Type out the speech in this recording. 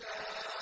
شَاءَ ۗ